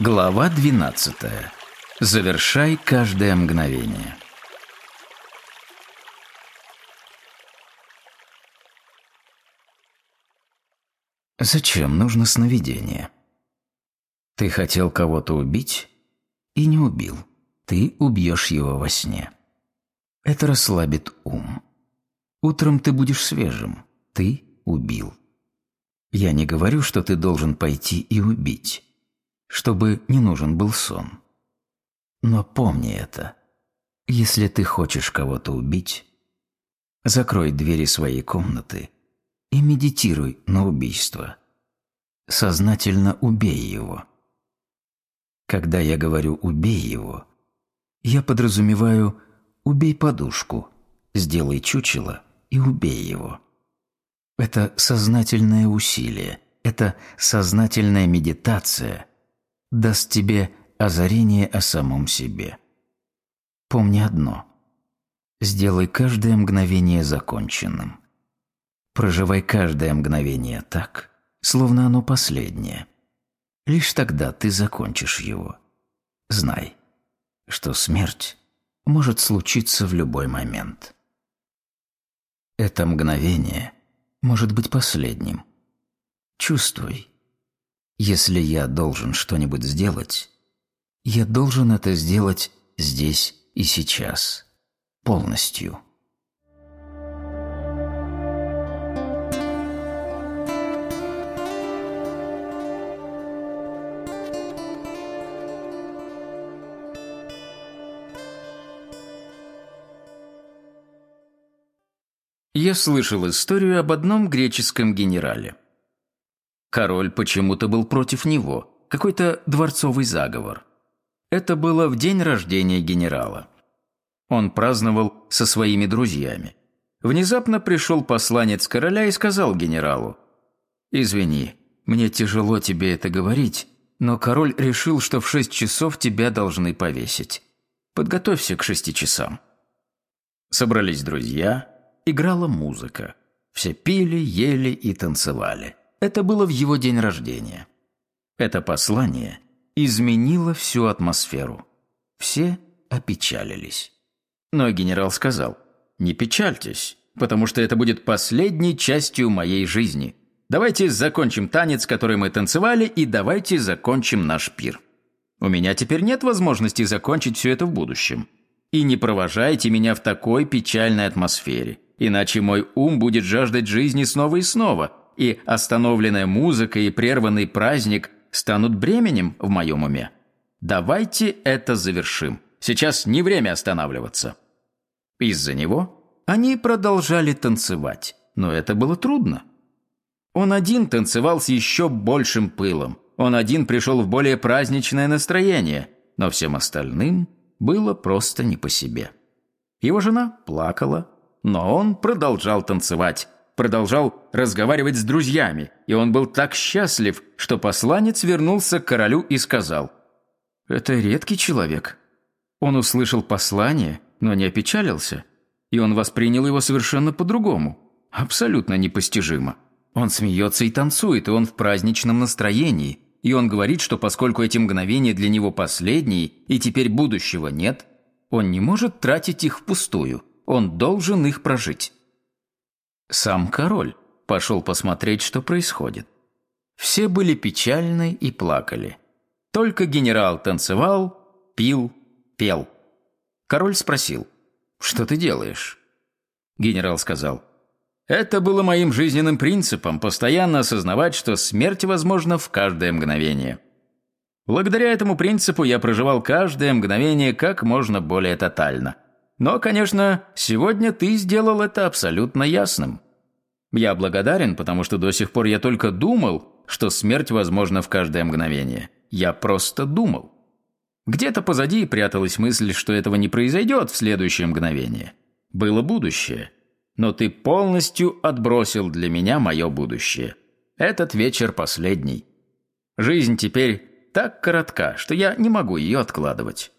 Глава 12. Завершай каждое мгновение. Зачем нужно сновидение? Ты хотел кого-то убить и не убил. Ты убьешь его во сне. Это расслабит ум. Утром ты будешь свежим. Ты убил. Я не говорю, что ты должен пойти и убить чтобы не нужен был сон. Но помни это. Если ты хочешь кого-то убить, закрой двери своей комнаты и медитируй на убийство. Сознательно убей его. Когда я говорю «убей его», я подразумеваю «убей подушку», «сделай чучело» и «убей его». Это сознательное усилие, это сознательная медитация, даст тебе озарение о самом себе. Помни одно. Сделай каждое мгновение законченным. Проживай каждое мгновение так, словно оно последнее. Лишь тогда ты закончишь его. Знай, что смерть может случиться в любой момент. Это мгновение может быть последним. Чувствуй, если я должен что-нибудь сделать, я должен это сделать здесь и сейчас, полностью. Я слышал историю об одном греческом генерале – Король почему-то был против него, какой-то дворцовый заговор. Это было в день рождения генерала. Он праздновал со своими друзьями. Внезапно пришел посланец короля и сказал генералу, «Извини, мне тяжело тебе это говорить, но король решил, что в шесть часов тебя должны повесить. Подготовься к шести часам». Собрались друзья, играла музыка. Все пили, ели и танцевали. Это было в его день рождения. Это послание изменило всю атмосферу. Все опечалились. Но генерал сказал, «Не печальтесь, потому что это будет последней частью моей жизни. Давайте закончим танец, который мы танцевали, и давайте закончим наш пир. У меня теперь нет возможности закончить все это в будущем. И не провожайте меня в такой печальной атмосфере, иначе мой ум будет жаждать жизни снова и снова, и остановленная музыка и прерванный праздник станут бременем в моем уме. Давайте это завершим. Сейчас не время останавливаться. Из-за него они продолжали танцевать, но это было трудно. Он один танцевал с еще большим пылом. Он один пришел в более праздничное настроение, но всем остальным было просто не по себе. Его жена плакала, но он продолжал танцевать, продолжал разговаривать с друзьями, и он был так счастлив, что посланец вернулся к королю и сказал, «Это редкий человек». Он услышал послание, но не опечалился, и он воспринял его совершенно по-другому, абсолютно непостижимо. Он смеется и танцует, и он в праздничном настроении, и он говорит, что поскольку эти мгновения для него последние, и теперь будущего нет, он не может тратить их впустую, он должен их прожить. Сам король пошел посмотреть, что происходит. Все были печальны и плакали. Только генерал танцевал, пил, пел. Король спросил, «Что ты делаешь?» Генерал сказал, «Это было моим жизненным принципом – постоянно осознавать, что смерть возможна в каждое мгновение. Благодаря этому принципу я проживал каждое мгновение как можно более тотально – но, конечно, сегодня ты сделал это абсолютно ясным. Я благодарен, потому что до сих пор я только думал, что смерть возможна в каждое мгновение. Я просто думал. Где-то позади пряталась мысль, что этого не произойдет в следующее мгновение. Было будущее. Но ты полностью отбросил для меня мое будущее. Этот вечер последний. Жизнь теперь так коротка, что я не могу ее откладывать.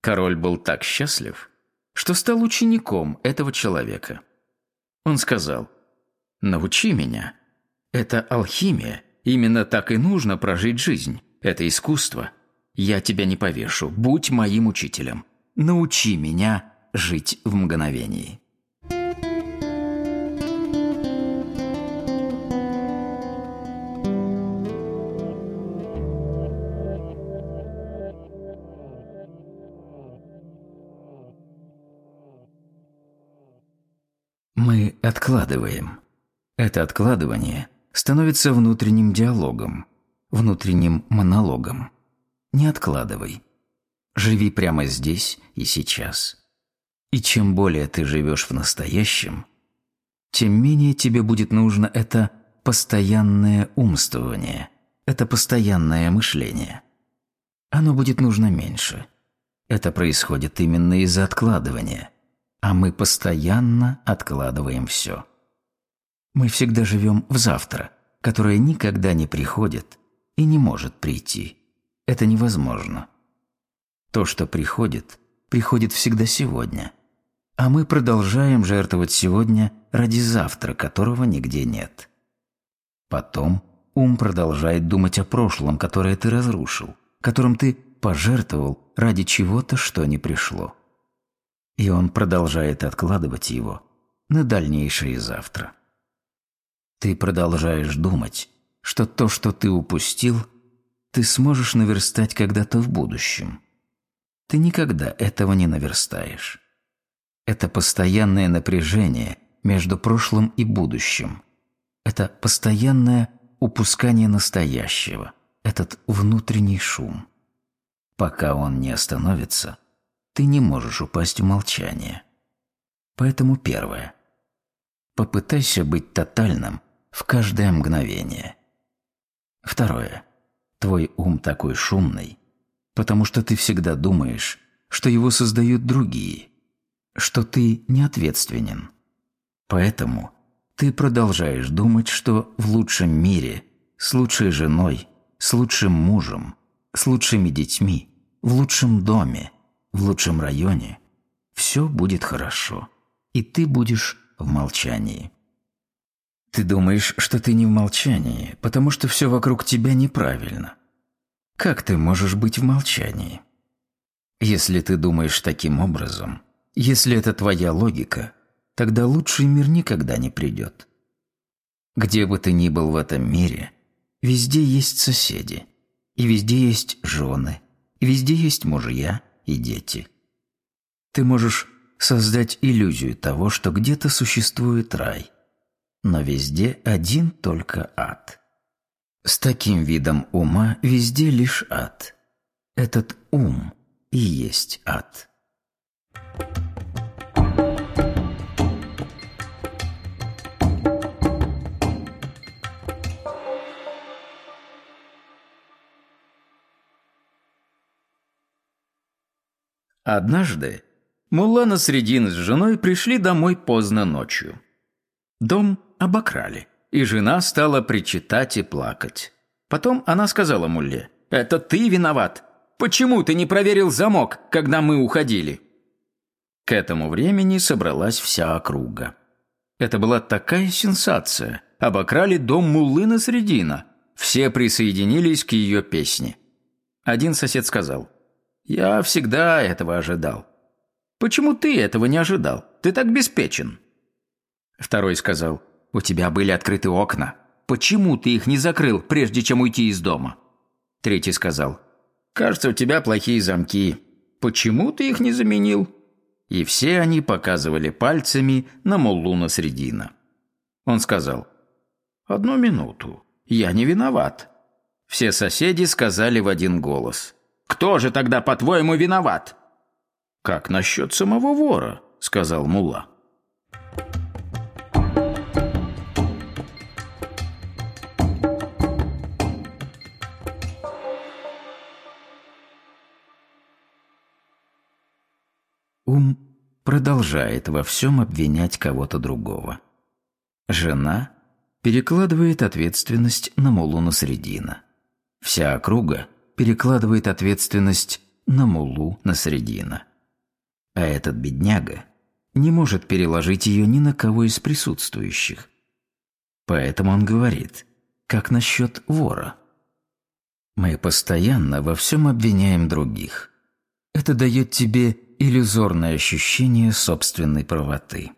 Король был так счастлив, что стал учеником этого человека. Он сказал, «Научи меня. Это алхимия. Именно так и нужно прожить жизнь. Это искусство. Я тебя не повешу. Будь моим учителем. Научи меня жить в мгновении. Откладываем. Это откладывание становится внутренним диалогом, внутренним монологом. Не откладывай. Живи прямо здесь и сейчас. И чем более ты живешь в настоящем, тем менее тебе будет нужно это постоянное умствование, это постоянное мышление. Оно будет нужно меньше. Это происходит именно из-за откладывания – а мы постоянно откладываем все. Мы всегда живем в завтра, которое никогда не приходит и не может прийти. Это невозможно. То, что приходит, приходит всегда сегодня. А мы продолжаем жертвовать сегодня ради завтра, которого нигде нет. Потом ум продолжает думать о прошлом, которое ты разрушил, которым ты пожертвовал ради чего-то, что не пришло и он продолжает откладывать его на дальнейшее завтра. Ты продолжаешь думать, что то, что ты упустил, ты сможешь наверстать когда-то в будущем. Ты никогда этого не наверстаешь. Это постоянное напряжение между прошлым и будущим. Это постоянное упускание настоящего, этот внутренний шум. Пока он не остановится – ты не можешь упасть в молчание. Поэтому первое. Попытайся быть тотальным в каждое мгновение. Второе. Твой ум такой шумный, потому что ты всегда думаешь, что его создают другие, что ты не ответственен. Поэтому ты продолжаешь думать, что в лучшем мире, с лучшей женой, с лучшим мужем, с лучшими детьми, в лучшем доме – в лучшем районе, все будет хорошо, и ты будешь в молчании. Ты думаешь, что ты не в молчании, потому что все вокруг тебя неправильно. Как ты можешь быть в молчании? Если ты думаешь таким образом, если это твоя логика, тогда лучший мир никогда не придет. Где бы ты ни был в этом мире, везде есть соседи, и везде есть жены, и везде есть мужья, и дети. Ты можешь создать иллюзию того, что где-то существует рай, но везде один только ад. С таким видом ума везде лишь ад. Этот ум и есть ад. Однажды Мулла Насредин с женой пришли домой поздно ночью. Дом обокрали, и жена стала причитать и плакать. Потом она сказала Мулле, «Это ты виноват. Почему ты не проверил замок, когда мы уходили?» К этому времени собралась вся округа. Это была такая сенсация. Обокрали дом Муллы Насредина. Все присоединились к ее песне. Один сосед сказал – я всегда этого ожидал. Почему ты этого не ожидал? Ты так беспечен. Второй сказал, у тебя были открыты окна. Почему ты их не закрыл, прежде чем уйти из дома? Третий сказал, кажется, у тебя плохие замки. Почему ты их не заменил? И все они показывали пальцами на Муллуна Средина. Он сказал, «Одну минуту, я не виноват». Все соседи сказали в один голос, кто же тогда, по-твоему, виноват?» «Как насчет самого вора?» — сказал Мула. Ум продолжает во всем обвинять кого-то другого. Жена перекладывает ответственность на Мулу Средина. Вся округа перекладывает ответственность на мулу на средина. А этот бедняга не может переложить ее ни на кого из присутствующих. Поэтому он говорит, как насчет вора? Мы постоянно во всем обвиняем других. Это дает тебе иллюзорное ощущение собственной правоты.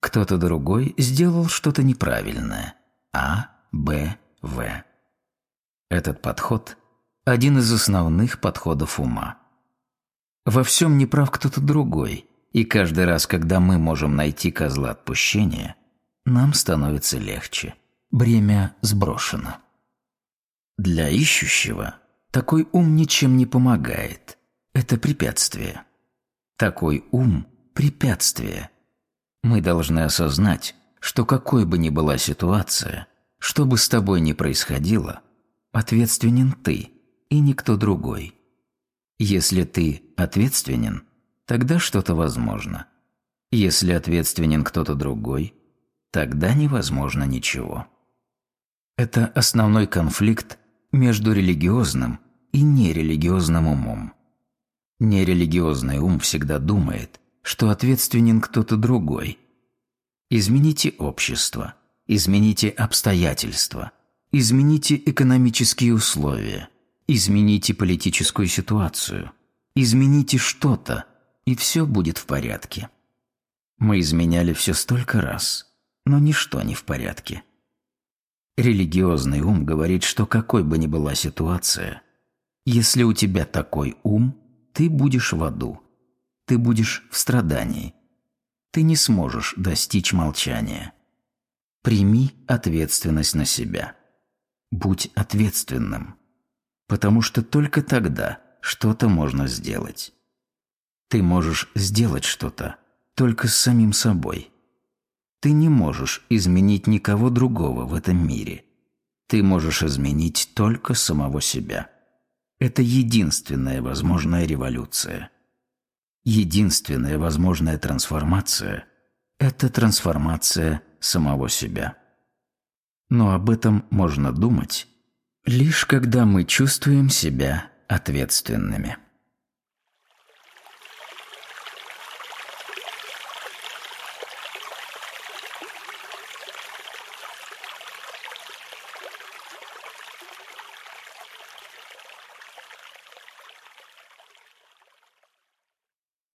Кто-то другой сделал что-то неправильное. А, Б, В. Этот подход – один из основных подходов ума. Во всем не прав кто-то другой, и каждый раз, когда мы можем найти козла отпущения, нам становится легче. Бремя сброшено. Для ищущего такой ум ничем не помогает. Это препятствие. Такой ум – препятствие. Мы должны осознать, что какой бы ни была ситуация, что бы с тобой ни происходило, ответственен ты и никто другой. Если ты ответственен, тогда что-то возможно. Если ответственен кто-то другой, тогда невозможно ничего. Это основной конфликт между религиозным и нерелигиозным умом. Нерелигиозный ум всегда думает, что ответственен кто-то другой. Измените общество, измените обстоятельства, измените экономические условия, измените политическую ситуацию, измените что-то, и все будет в порядке. Мы изменяли все столько раз, но ничто не в порядке. Религиозный ум говорит, что какой бы ни была ситуация, если у тебя такой ум, ты будешь в аду, ты будешь в страдании, ты не сможешь достичь молчания. Прими ответственность на себя. Будь ответственным, потому что только тогда что-то можно сделать. Ты можешь сделать что-то только с самим собой – ты не можешь изменить никого другого в этом мире. Ты можешь изменить только самого себя. Это единственная возможная революция. Единственная возможная трансформация – это трансформация самого себя. Но об этом можно думать лишь когда мы чувствуем себя ответственными.